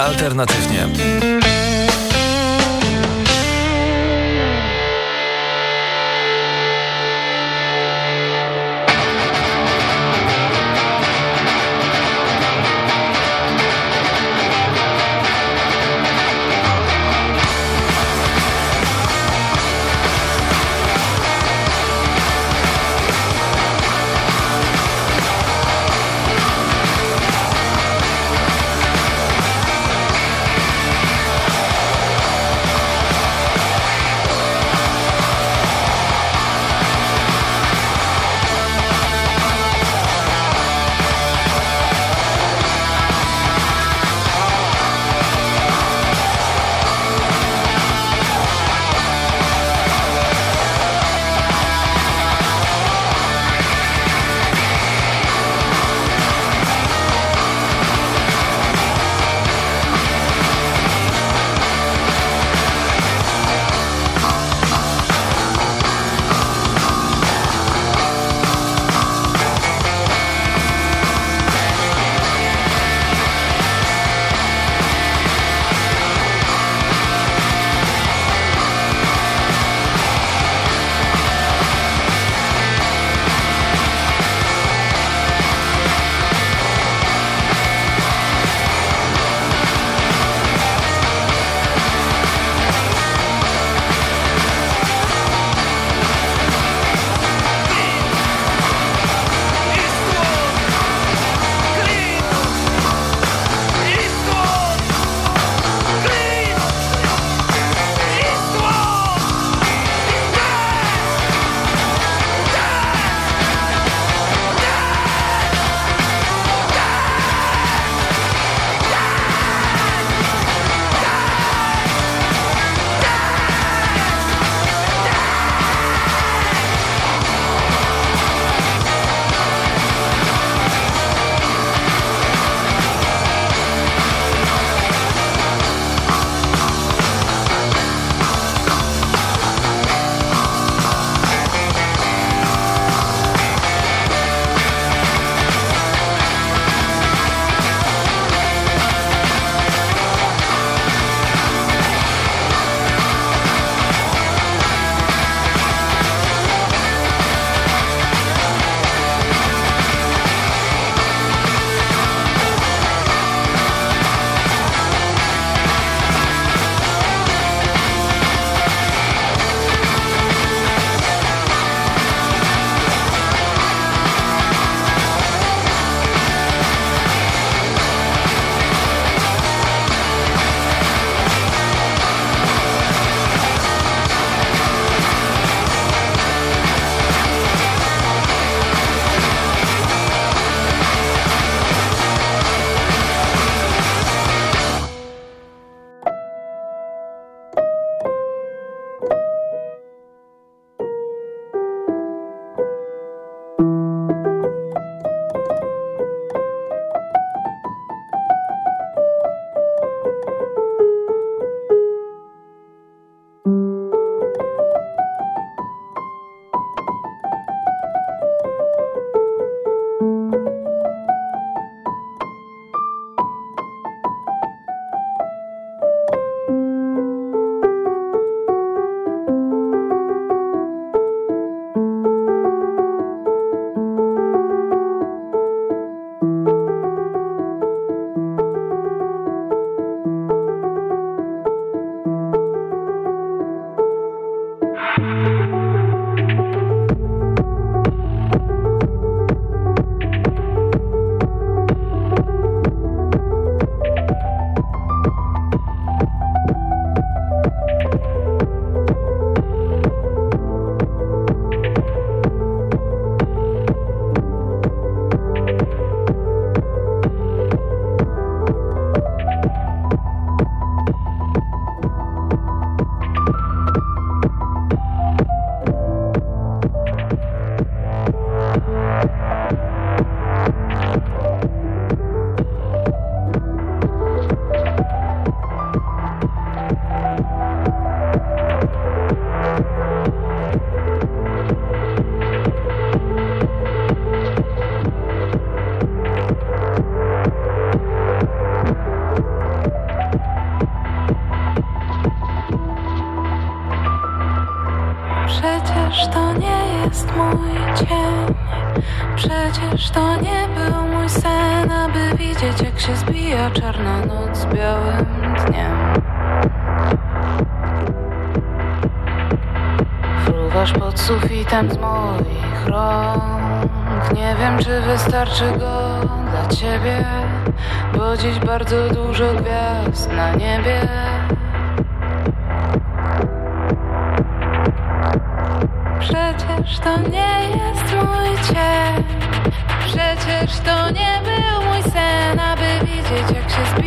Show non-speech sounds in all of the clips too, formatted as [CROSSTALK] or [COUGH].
alternatywnie.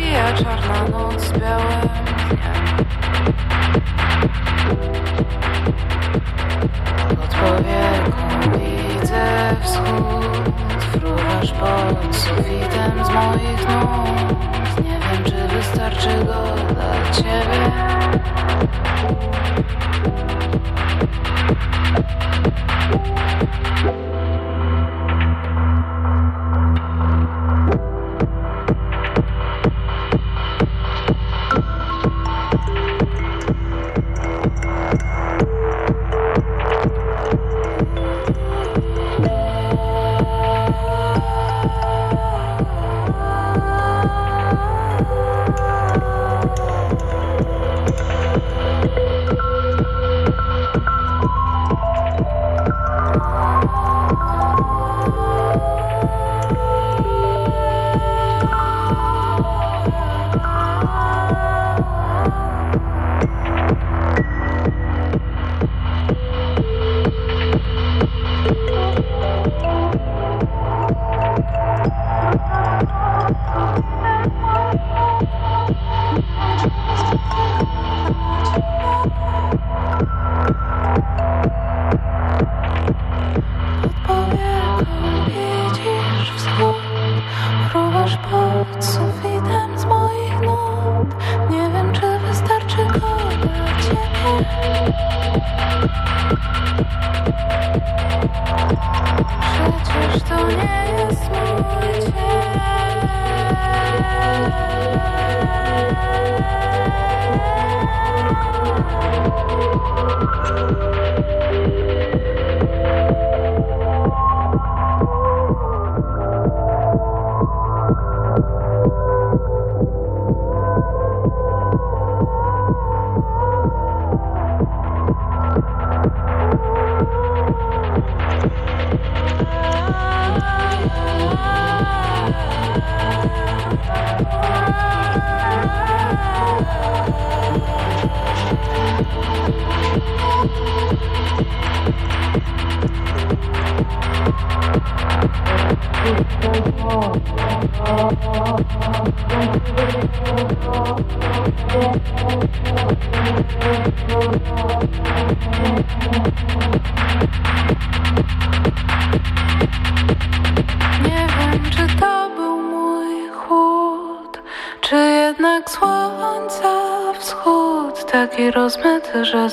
Przebija czarna noc białym dniem Pod powieką widzę wschód Fruwasz pod sufitem z moich nóg Nie wiem czy wystarczy go dla ciebie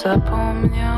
zapomniał.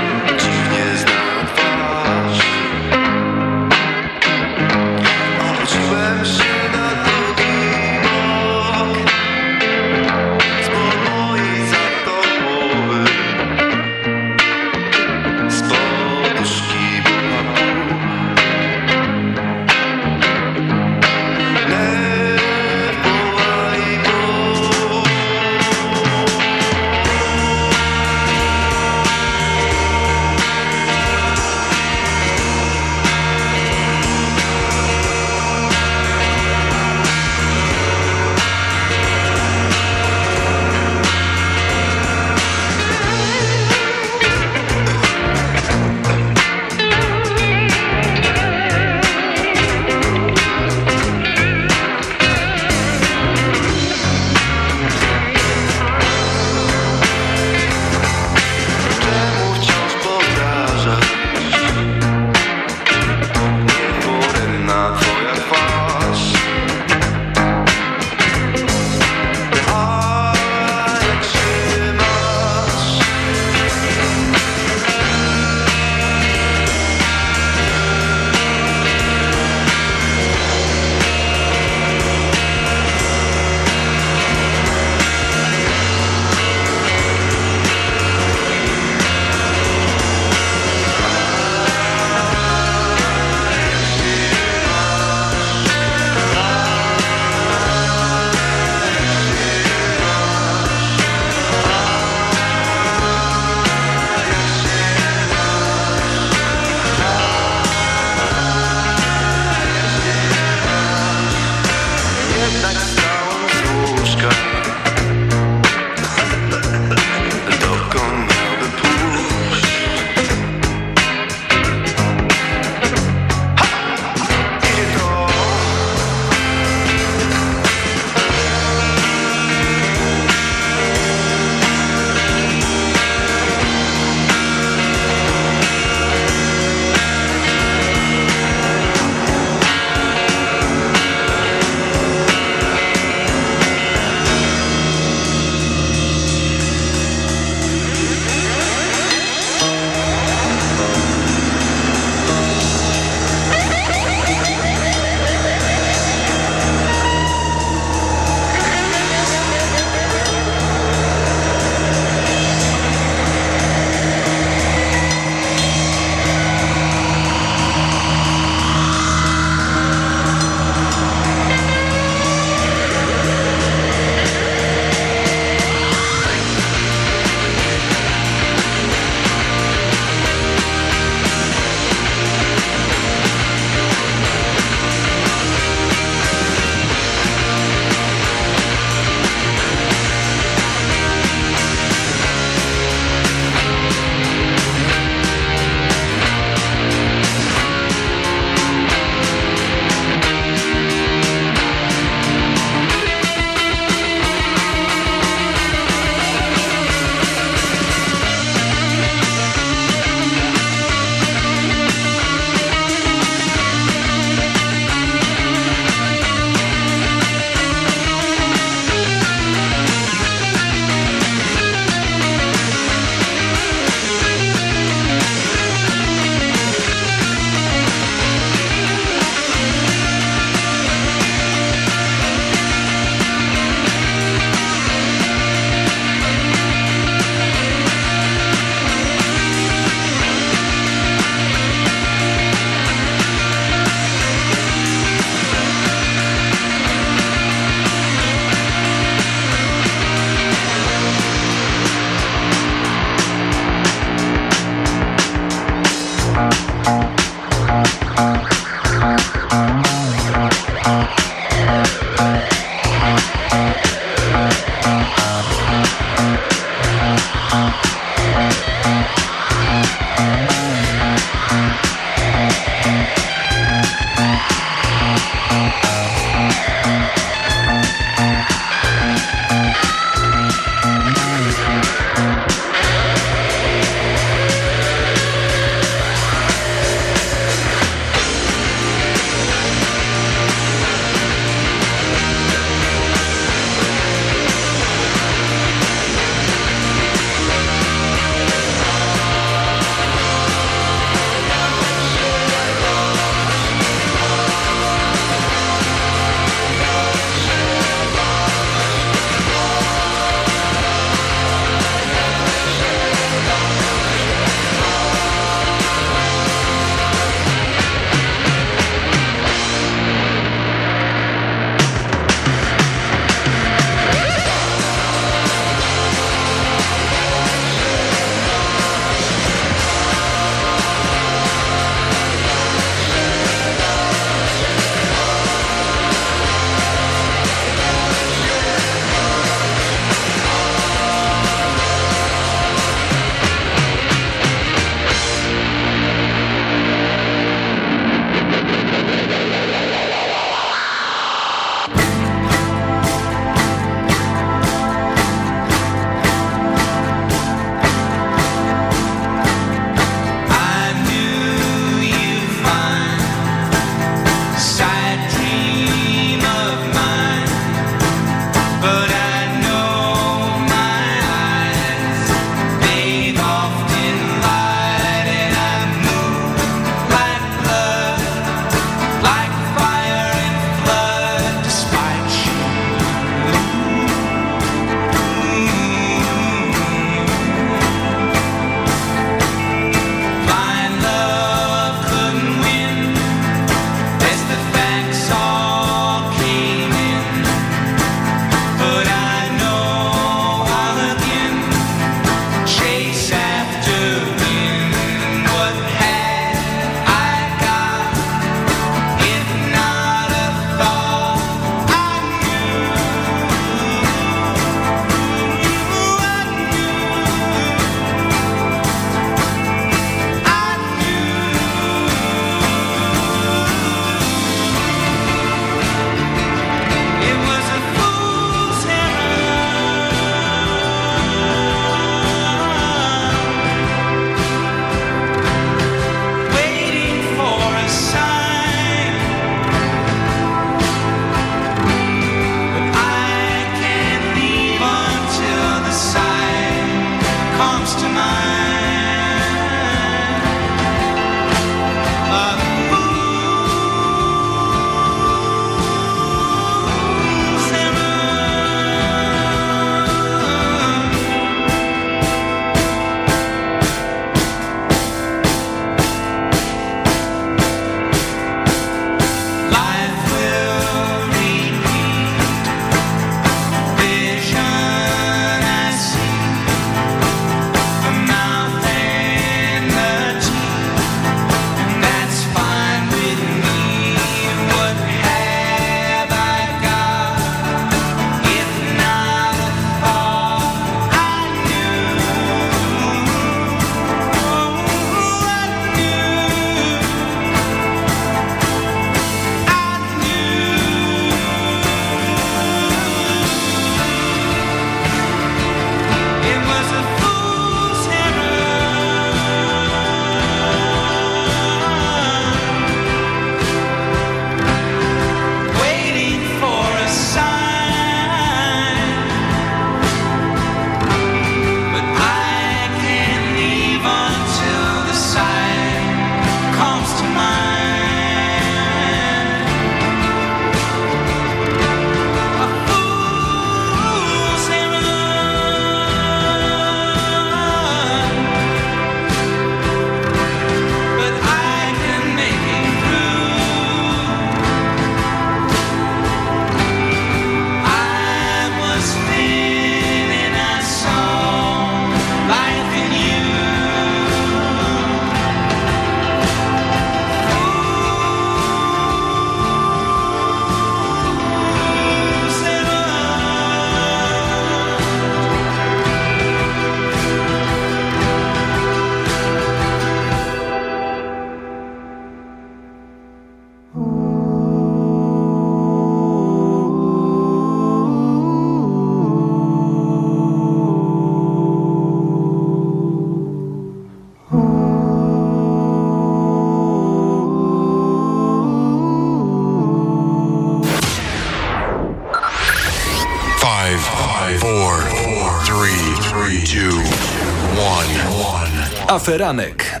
Aferanek.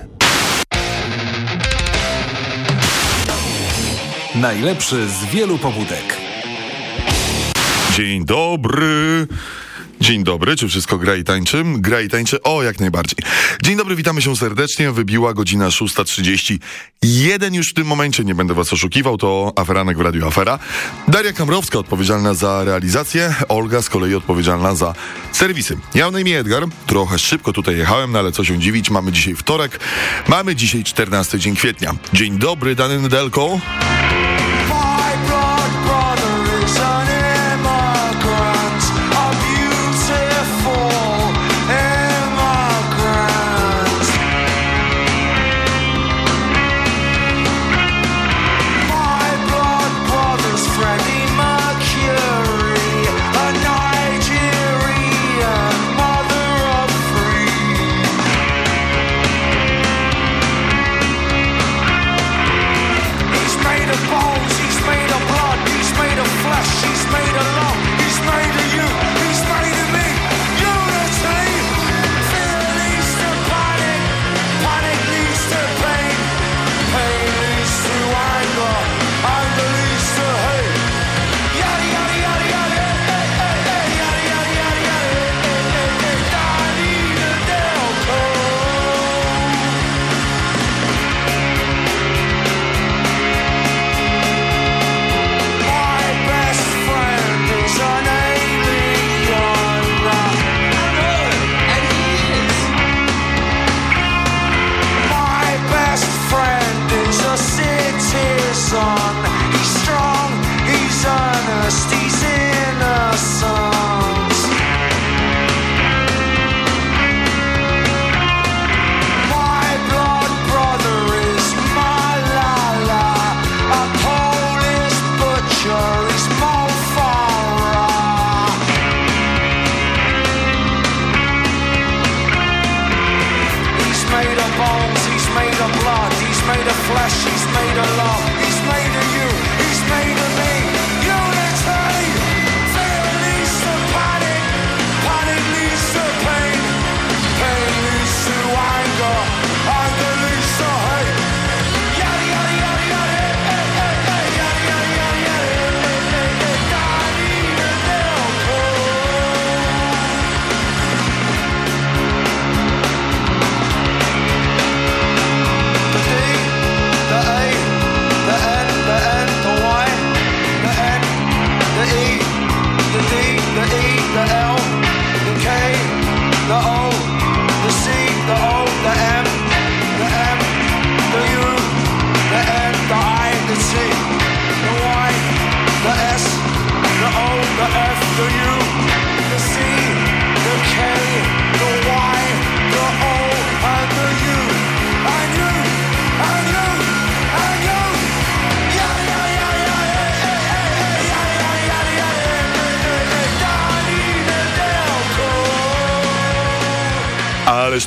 Najlepszy z wielu pobudek. Dzień dobry. Dzień dobry, czy wszystko gra i tańczy? Gra i tańczy, o jak najbardziej. Dzień dobry, witamy się serdecznie, wybiła godzina 6.30. Jeden już w tym momencie, nie będę was oszukiwał, to Aferanek w Radiu Afera. Daria Kamrowska odpowiedzialna za realizację, Olga z kolei odpowiedzialna za serwisy. Ja na imię Edgar, trochę szybko tutaj jechałem, no ale co się dziwić, mamy dzisiaj wtorek, mamy dzisiaj 14 dzień kwietnia. Dzień dobry, Dany Nedelko.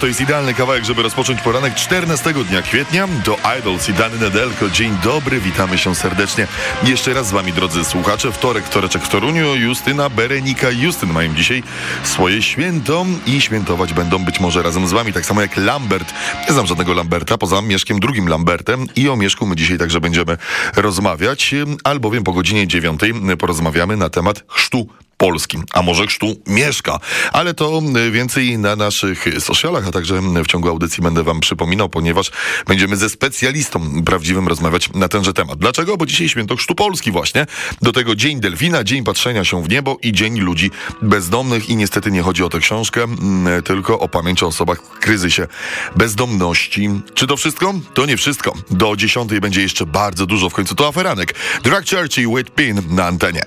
To jest idealny kawałek, żeby rozpocząć poranek 14 dnia kwietnia. Do Idols i Dany Nedelko. Dzień dobry, witamy się serdecznie. Jeszcze raz z wami, drodzy słuchacze. Wtorek, wtoreczek w Toruniu. Justyna, Berenika Justyn mają dzisiaj swoje święto i świętować będą być może razem z wami, tak samo jak Lambert. Nie znam żadnego Lamberta, poza Mieszkiem drugim Lambertem i o Mieszku my dzisiaj także będziemy rozmawiać, albowiem po godzinie dziewiątej porozmawiamy na temat chrztu polskim, a może chrztu mieszka. Ale to więcej na naszych socialach, a także w ciągu audycji będę wam przypominał, ponieważ będziemy ze specjalistą prawdziwym rozmawiać na tenże temat. Dlaczego? Bo dzisiaj święto chrztu Polski właśnie. Do tego Dzień Delfina, Dzień Patrzenia się w Niebo i Dzień Ludzi Bezdomnych. I niestety nie chodzi o tę książkę, tylko o pamięć o osobach w kryzysie bezdomności. Czy to wszystko? To nie wszystko. Do dziesiątej będzie jeszcze bardzo dużo, w końcu to aferanek. Drag Church i Wait Pin na antenie.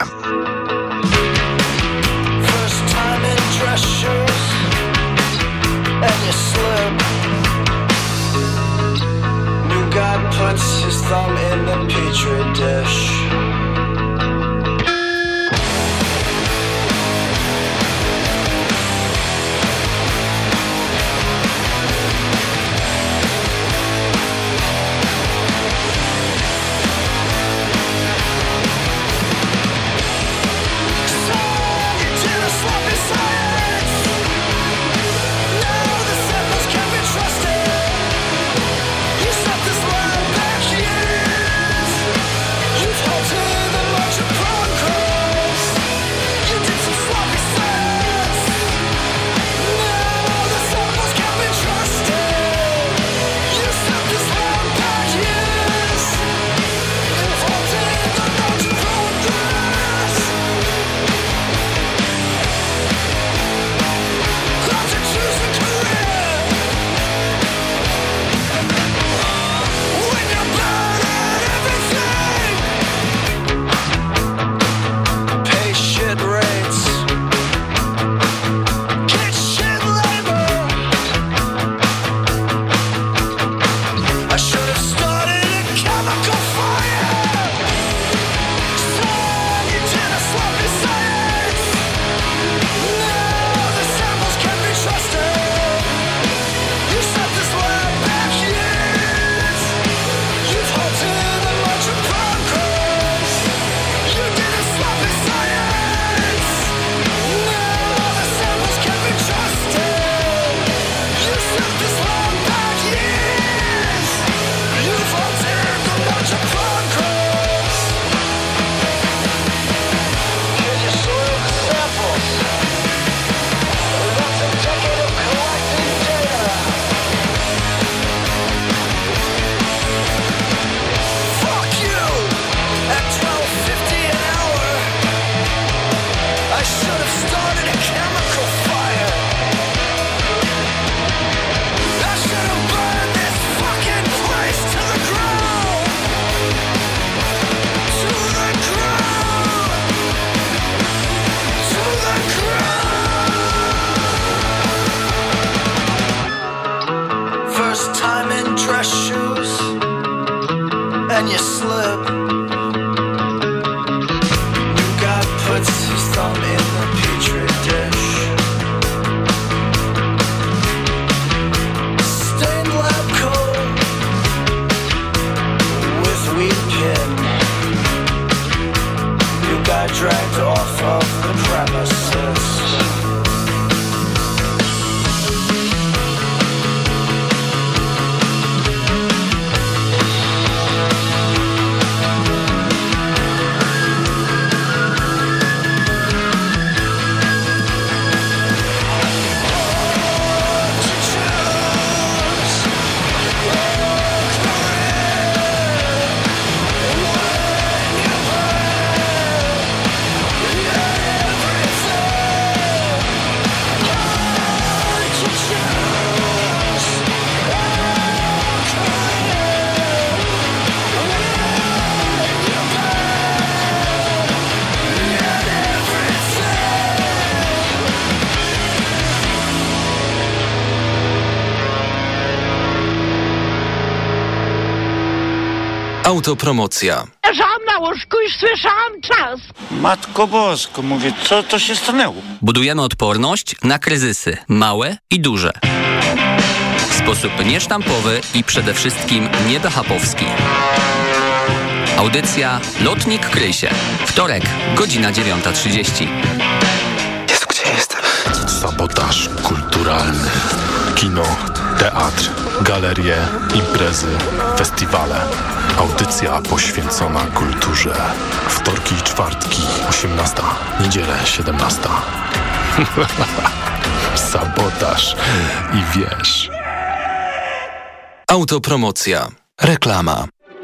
Puts his thumb in the Autopromocja. Leżałam na łóżku i słyszałam czas. Matko Bosko, mówię, co to się stanęło? Budujemy odporność na kryzysy, małe i duże. sposób niesztampowy i przede wszystkim niebehapowski. Audycja Lotnik Krysie. Wtorek, godzina 9.30. Jezu, gdzie jestem? Sabotaż kulturalny. Kino, teatr, galerie, imprezy, festiwale. Audycja poświęcona kulturze. Wtorki i czwartki, 18. Niedzielę, 17. [LAUGHS] Sabotaż i wiesz. Autopromocja. Reklama.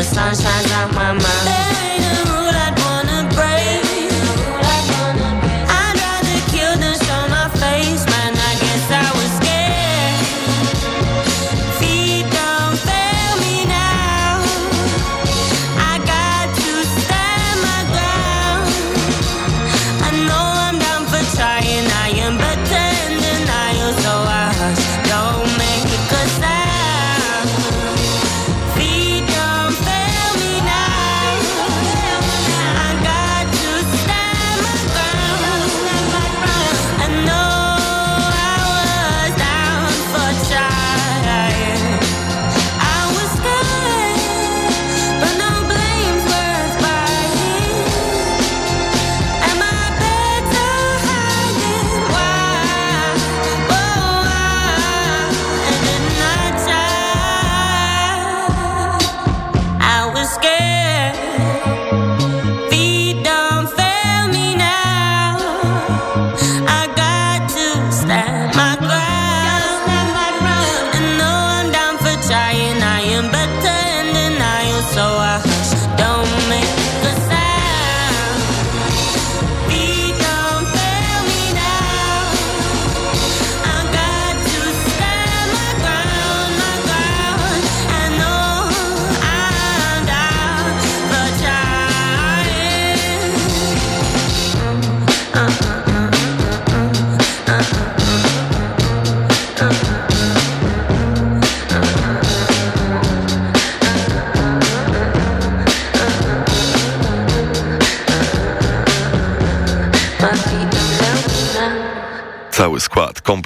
the sunshine.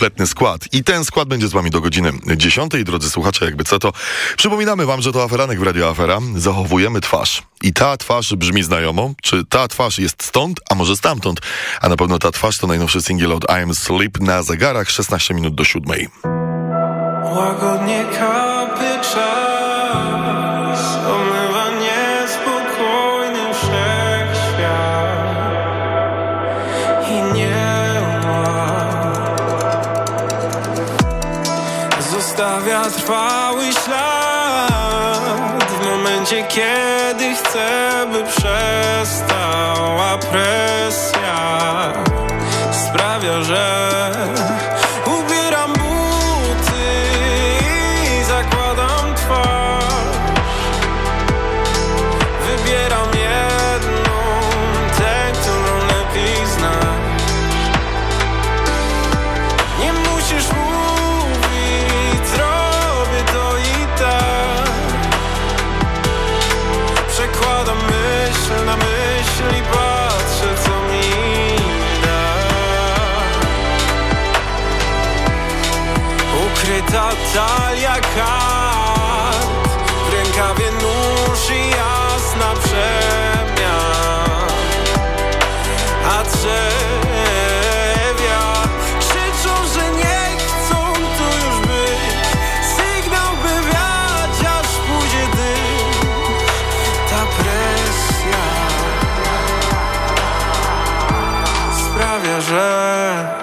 Kompletny skład. I ten skład będzie z wami do godziny 10. Drodzy słuchacze, jakby co to. Przypominamy wam, że to aferanek w Radio Afera. Zachowujemy twarz. I ta twarz brzmi znajomo. Czy ta twarz jest stąd, a może stamtąd? A na pewno ta twarz to najnowszy singiel od I Am Sleep na zegarach 16 minut do 7. Łagodnie trwały ślad w momencie, kiedy chcę, myśli же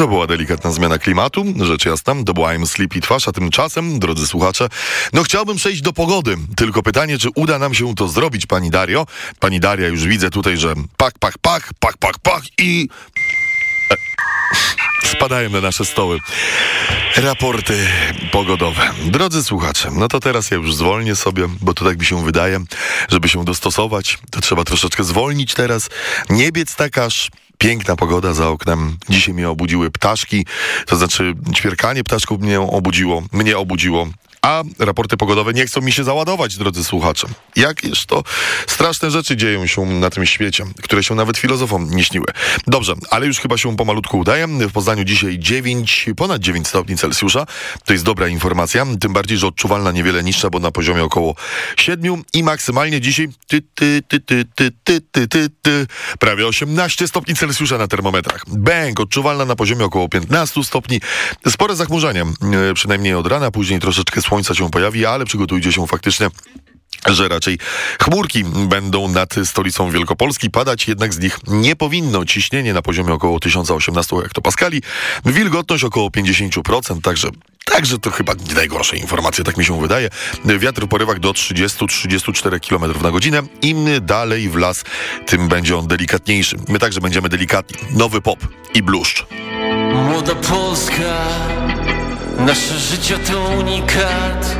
To była delikatna zmiana klimatu, rzecz jasna, to była I'm Sleepy twarz, a tymczasem, drodzy słuchacze, no chciałbym przejść do pogody. Tylko pytanie, czy uda nam się to zrobić, pani Dario? Pani Daria, już widzę tutaj, że pak, pak, pak, pak, pak, pak i... E, Spadają na nasze stoły. Raporty pogodowe. Drodzy słuchacze, no to teraz ja już zwolnię sobie, bo to tak mi się wydaje, żeby się dostosować, to trzeba troszeczkę zwolnić teraz. Nie biec tak aż Piękna pogoda za oknem. Dzisiaj mnie obudziły ptaszki, to znaczy ćwierkanie ptaszków mnie obudziło, mnie obudziło. A raporty pogodowe nie chcą mi się załadować, drodzy słuchacze. Jakież to straszne rzeczy dzieją się na tym świecie, które się nawet filozofom nie śniły. Dobrze, ale już chyba się pomalutku udaje. W Poznaniu dzisiaj 9, ponad 9 stopni Celsjusza. To jest dobra informacja, tym bardziej, że odczuwalna niewiele niższa, bo na poziomie około 7 i maksymalnie dzisiaj ty, ty, ty, ty, ty, ty, ty, ty, ty, prawie 18 stopni Celsjusza na termometrach. Bęk, odczuwalna na poziomie około 15 stopni. Spore zachmurzenie, e, przynajmniej od rana, później troszeczkę słońca się pojawi, ale przygotujcie się faktycznie że raczej chmurki będą nad stolicą Wielkopolski padać, jednak z nich nie powinno. Ciśnienie na poziomie około 1018 hektopaskali, wilgotność około 50%, także Także to chyba nie najgorsze informacje, tak mi się wydaje. Wiatr w porywach do 30-34 km na godzinę. Im dalej w las, tym będzie on delikatniejszy. My także będziemy delikatni. Nowy pop i bluszcz. Młoda Polska, nasze życie to unikat.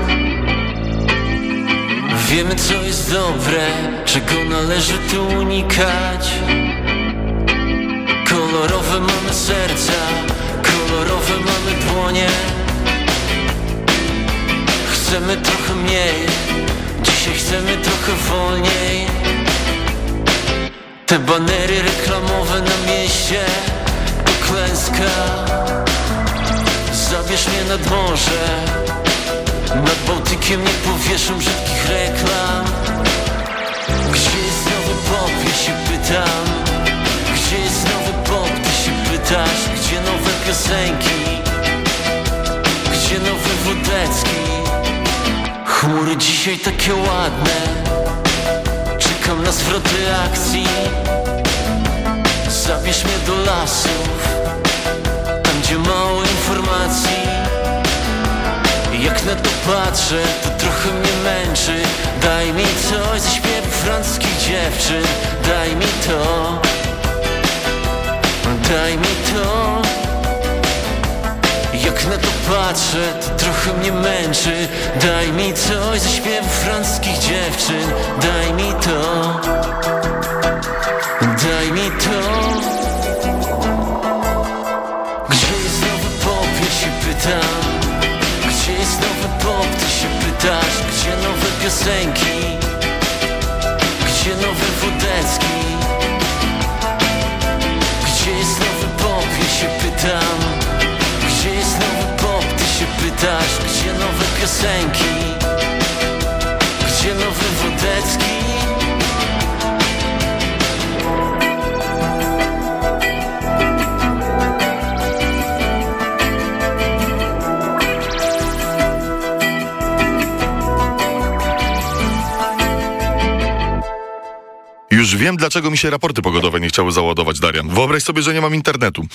Wiemy co jest dobre, czego należy tu unikać. Kolorowe mamy serca, kolorowe mamy dłonie. Chcemy trochę mniej, dzisiaj chcemy trochę wolniej. Te banery reklamowe na mieście to klęska. Zabierz mnie nad morze, nad Bałtykiem nie powieszę brzydkich reklam. Gdzie jest nowy pop, ja się pytam. Gdzie jest nowy pop, ty się pytasz. Gdzie nowe piosenki? Gdzie nowy Wodecki? Chmury dzisiaj takie ładne Czekam na zwroty akcji Zabierz mnie do lasów Tam gdzie mało informacji. Jak na to patrzę, to trochę mnie męczy. Daj mi coś ze śpiewu francuskich dziewczyn. Daj mi to. Daj mi to. Jak na to patrzę, to trochę mnie męczy. Daj mi coś ze śpiewu francuskich dziewczyn. Daj mi to. Daj mi to Gdzie jest nowy pop, ty się pytasz Gdzie nowe piosenki? Gdzie nowy Wodecki Gdzie jest nowy pop, ja się pytam. Gdzie jest nowy pop, ty się pytasz Gdzie nowe piosenki? Gdzie nowy Wodecki wiem, dlaczego mi się raporty pogodowe nie chciały załadować, Darian. Wyobraź sobie, że nie mam internetu.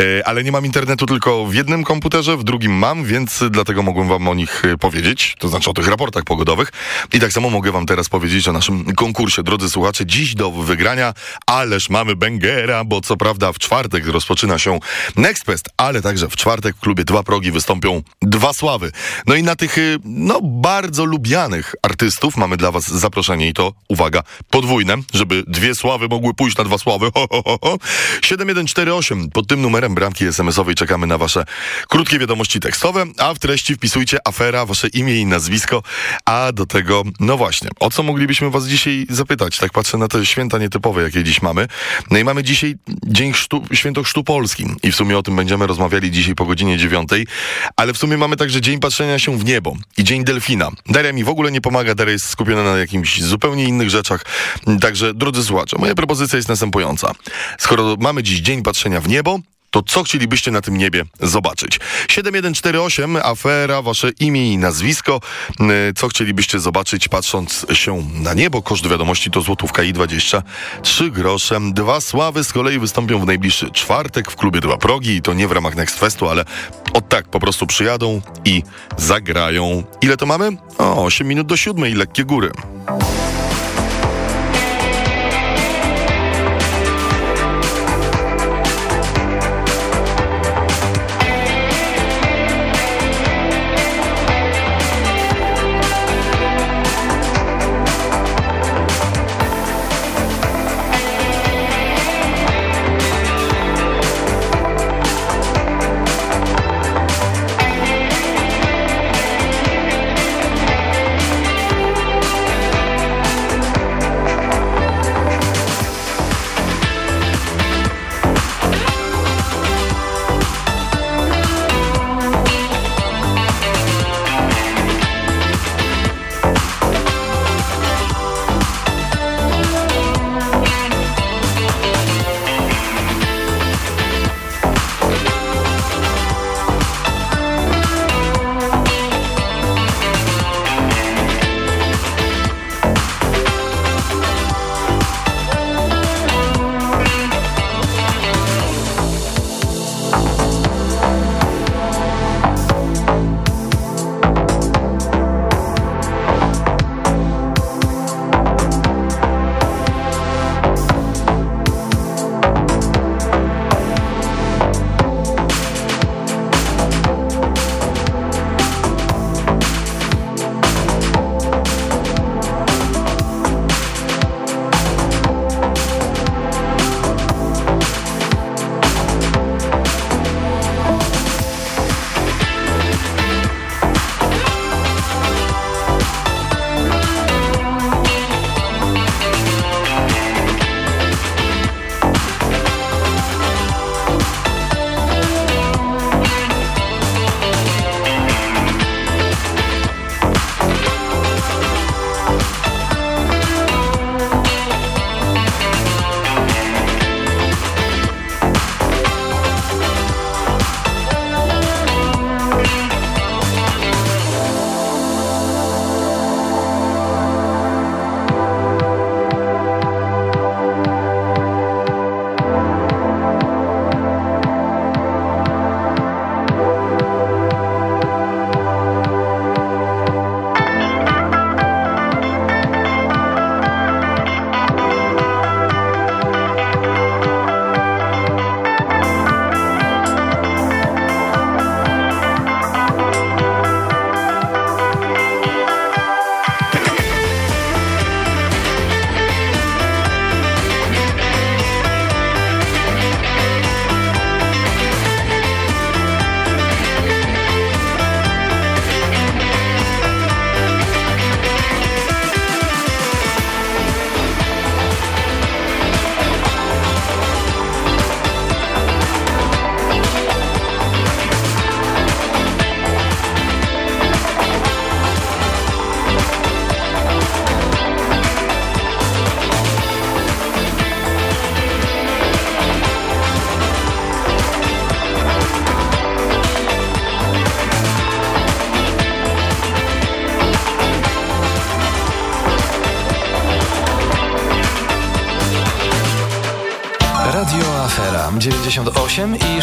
E, ale nie mam internetu tylko w jednym komputerze, w drugim mam, więc dlatego mogłem wam o nich e, powiedzieć, to znaczy o tych raportach pogodowych. I tak samo mogę wam teraz powiedzieć o naszym konkursie. Drodzy słuchacze, dziś do wygrania, ależ mamy Bengera, bo co prawda w czwartek rozpoczyna się Nextfest, ale także w czwartek w klubie Dwa Progi wystąpią Dwa Sławy. No i na tych, y, no, bardzo lubianych artystów mamy dla was zaproszenie i to, uwaga, podwójne, żeby dwie sławy mogły pójść na dwa sławy. Ho, ho, ho, ho. 7148. Pod tym numerem bramki SMS-owej czekamy na wasze krótkie wiadomości tekstowe, a w treści wpisujcie afera, wasze imię i nazwisko, a do tego, no właśnie, o co moglibyśmy was dzisiaj zapytać? Tak patrzę na te święta nietypowe, jakie dziś mamy. No i mamy dzisiaj Dzień Chrztu, Święto Chrztu i w sumie o tym będziemy rozmawiali dzisiaj po godzinie dziewiątej, ale w sumie mamy także Dzień Patrzenia się w Niebo i Dzień Delfina. Daria mi w ogóle nie pomaga, Daria jest skupiona na jakimś zupełnie innych rzeczach, także drodzy słuchacze, moja propozycja jest następująca. Skoro mamy dziś Dzień Patrzenia w Niebo, to co chcielibyście na tym niebie zobaczyć? 7148, afera, wasze imię i nazwisko. Y, Co chcielibyście zobaczyć patrząc się na niebo? Koszt wiadomości to złotówka i 23 grosze. Dwa sławy z kolei wystąpią w najbliższy czwartek w klubie Dwa Progi i to nie w ramach Next Festu, ale od tak po prostu przyjadą i zagrają. Ile to mamy? O, 8 minut do siódmej, lekkie góry.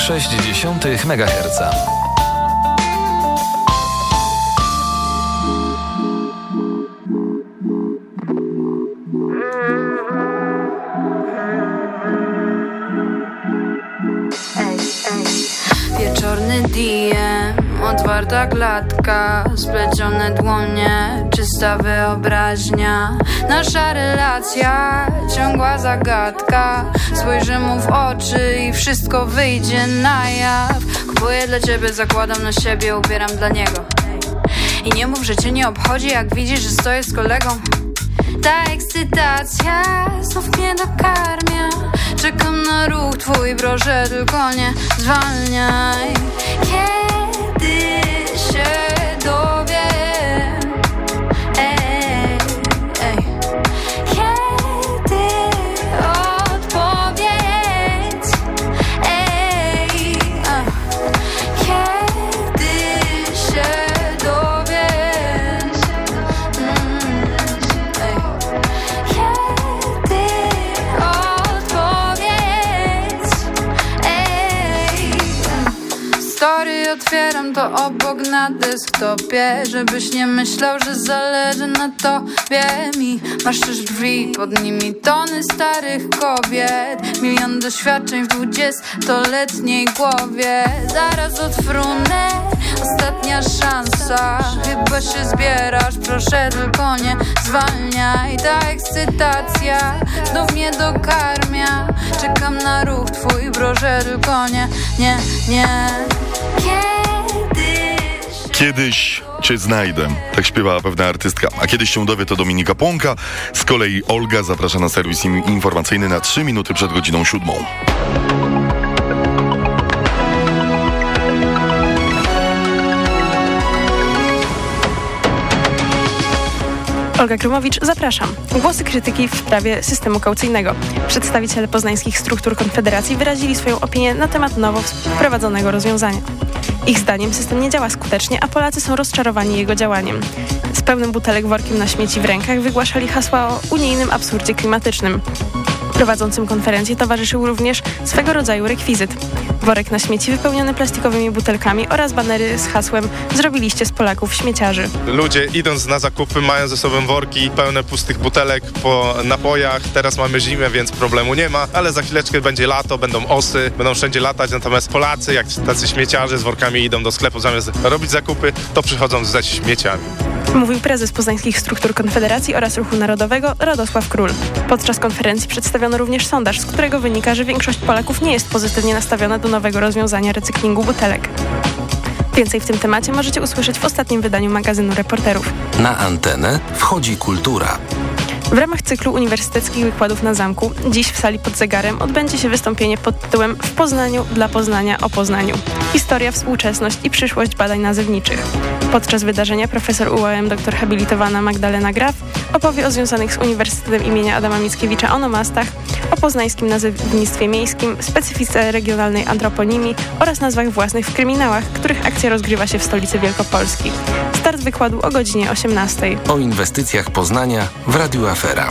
98,6 MHz. Wieczorny DM, otwarta klatka Splecione dłonie, czysta wyobraźnia. Nasza relacja, ciągła zagadka. Spojrzę mu w oczy i wszystko wyjdzie na jaw. Kupuję dla ciebie, zakładam na siebie, ubieram dla niego. I nie mów, że cię nie obchodzi, jak widzisz, że stoję z kolegą. Ta ekscytacja znów mnie dokarmia. Czekam na ruch twój, proszę tylko nie zwalniaj. Kiedy na desktopie Żebyś nie myślał, że zależy na tobie mi. Masz też drzwi, pod nimi tony starych kobiet. Milion doświadczeń w dwudziestoletniej głowie. Zaraz odfrunę, ostatnia szansa. Chyba się zbierasz, proszę tylko nie zwalniaj. Ta ekscytacja znów mnie dokarmia. Czekam na ruch twój, proszę tylko nie, nie, nie Kiedyś cię znajdę. Tak śpiewała pewna artystka. A kiedyś się dowie to Dominika Płonka. Z kolei Olga zaprasza na serwis informacyjny na 3 minuty przed godziną siódmą. Olga Krumowicz, zapraszam. Głosy krytyki w sprawie systemu kaucyjnego. Przedstawiciele poznańskich struktur Konfederacji wyrazili swoją opinię na temat nowo wprowadzonego rozwiązania. Ich zdaniem system nie działa skutecznie, a Polacy są rozczarowani jego działaniem. Z pełnym butelek workiem na śmieci w rękach wygłaszali hasła o unijnym absurdzie klimatycznym. Prowadzącym konferencję towarzyszył również swego rodzaju rekwizyt. Worek na śmieci wypełniony plastikowymi butelkami oraz banery z hasłem Zrobiliście z Polaków śmieciarzy. Ludzie idąc na zakupy mają ze sobą worki pełne pustych butelek po napojach. Teraz mamy zimę, więc problemu nie ma, ale za chwileczkę będzie lato, będą osy, będą wszędzie latać, natomiast Polacy, jak tacy śmieciarze z workami idą do sklepu zamiast robić zakupy, to przychodzą zdać śmieciami. Mówił prezes poznańskich struktur Konfederacji oraz Ruchu Narodowego Radosław Król. Podczas konferencji przedstawiono również sondaż, z którego wynika, że większość Polaków nie jest pozytywnie nastawiona do nowego rozwiązania recyklingu butelek. Więcej w tym temacie możecie usłyszeć w ostatnim wydaniu magazynu Reporterów. Na antenę wchodzi kultura. W ramach cyklu uniwersyteckich wykładów na zamku, dziś w sali pod zegarem odbędzie się wystąpienie pod tytułem W Poznaniu dla Poznania o Poznaniu. Historia, współczesność i przyszłość badań nazewniczych. Podczas wydarzenia profesor UAM dr habilitowana Magdalena Graf opowie o związanych z Uniwersytetem imienia Adama Mickiewicza onomastach, o poznańskim nazewnictwie miejskim, specyfice regionalnej antroponimii oraz nazwach własnych w kryminałach, których akcja rozgrywa się w stolicy Wielkopolski. Start wykładu o godzinie 18. O inwestycjach Poznania w Radiu Afera.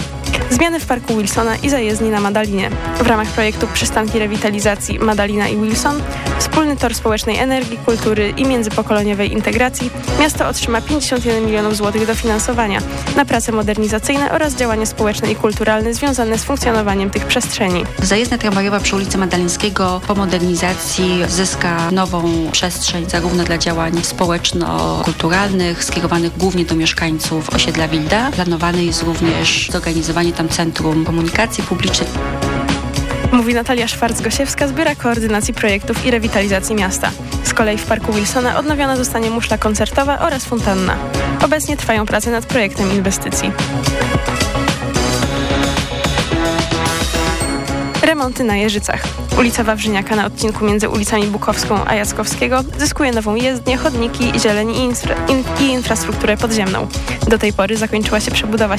Zmiany w Parku Wilsona i zajezdni na Madalinie. W ramach projektu Przystanki Rewitalizacji Madalina i Wilson, wspólny tor społecznej energii, kultury i międzypokoleniowej integracji, miasto otrzyma 51 milionów złotych dofinansowania na prace modernizacyjne oraz działania społeczne i kulturalne związane z funkcjonowaniem tych przestrzeni. Zajezdnia tramwajowa przy ulicy Madalińskiego po modernizacji zyska nową przestrzeń zarówno dla działań społeczno-kulturalnych skierowanych głównie do mieszkańców osiedla Wilda. Planowane jest również zorganizowanie tam centrum komunikacji publicznej. Mówi Natalia Szwarc-Gosiewska z Biura Koordynacji Projektów i Rewitalizacji Miasta. Z kolei w Parku Wilsona odnowiona zostanie muszla koncertowa oraz fontanna. Obecnie trwają prace nad projektem inwestycji. Remonty na Jeżycach. Ulica Wawrzyniaka na odcinku między ulicami Bukowską a Jackowskiego zyskuje nową jezdnię, chodniki, zieleń i, infra- in- i infrastrukturę podziemną. Do tej pory zakończyła się przebudowa